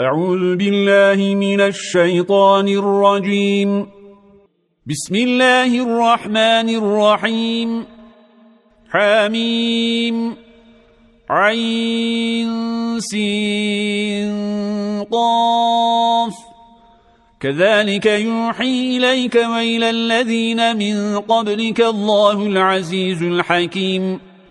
أعوذ بالله من الشيطان الرجيم. بسم الله الرحمن الرحيم. حميم. عين. سين. قاف. كذلك يوحي إليك وإلى الذين من قبلك الله العزيز الحكيم.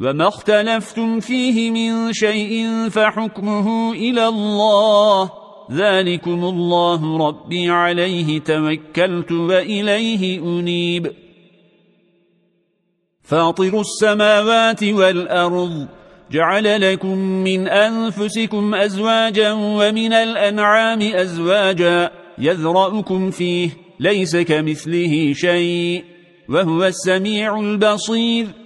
وما اختلفتم فيه من شيء فحكمه إلى الله. ذلكم الله ربي عليه توكلت وإليه أنيب. فاطر السماوات والأرض جعل لكم من أنفسكم أزواجا ومن الأنعام أزواجا يذرأكم فيه ليس كمثله شيء وهو السميع البصير.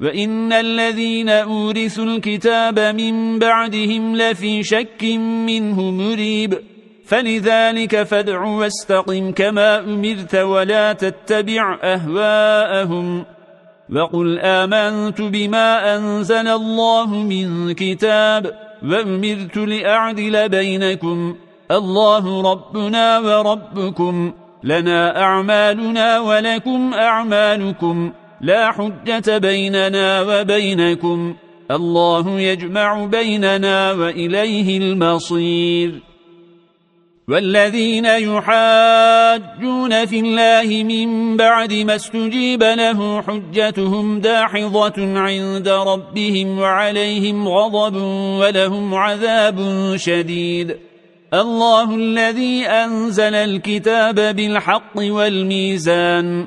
وإن الذين أورثوا الكتاب من بعدهم لفي شك منه مريب فلذلك فادع واستقم كما أمرت ولا تتبع أهواءهم وقل آمنت بما أنزل الله من كتاب وأمرت لأعدل بينكم الله ربنا وربكم لنا أعمالنا ولكم أعمالكم لا حجة بيننا وبينكم. الله يجمع بيننا وإليه المصير. والذين يحاجون في الله من بعد ما استجيب له حجتهم داحظة عند ربهم وعليهم غضب ولهم عذاب شديد. الله الذي أنزل الكتاب بالحق والميزان.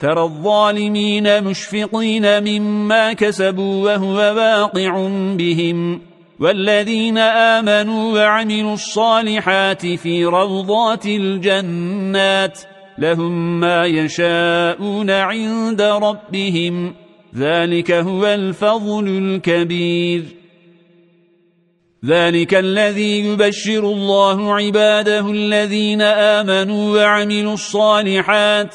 ترى الظالمين مشفقين مما كسبوا وهو واقع بهم والذين آمنوا وعملوا الصالحات في روضات الجنات لهم ما يشاءون عند ربهم ذلك هو الفضل الكبير. ذلك الذي يبشر الله عباده الذين آمنوا وعملوا الصالحات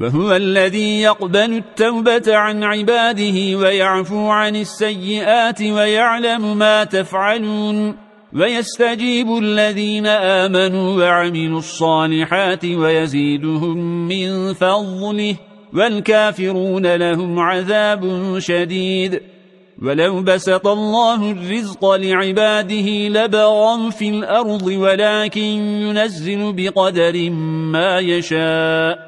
وهو الذي يقبل التوبة عن عباده ويعفو عن السيئات ويعلم ما تفعلون ويستجيب الذين آمنوا وعملوا الصالحات ويزيدهم من فضله والكافرون لهم عذاب شديد. ولو بسط الله الرزق لعباده لبغوا في الأرض ولكن ينزل بقدر ما يشاء.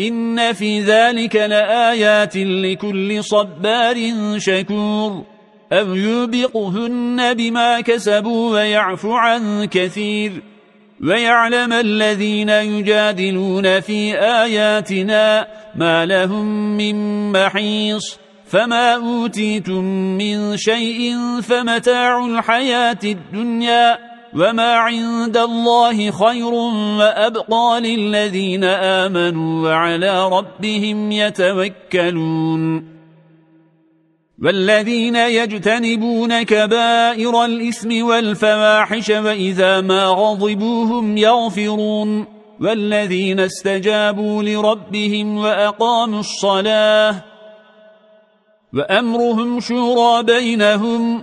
إن في ذلك لآيات لكل صبار شكور. أو يوبقهن بما كسبوا ويعفو عن كثير. ويعلم الذين يجادلون في آياتنا ما لهم من محيص. فما أوتيتم من شيء فمتاع الحياة الدنيا. وما عند الله خير وأبقى للذين آمنوا وعلى ربهم يتوكلون والذين يجتنبون كبائر الإثم والفواحش وإذا ما غضبوهم يغفرون والذين استجابوا لربهم وأقاموا الصلاة وأمرهم شورى بينهم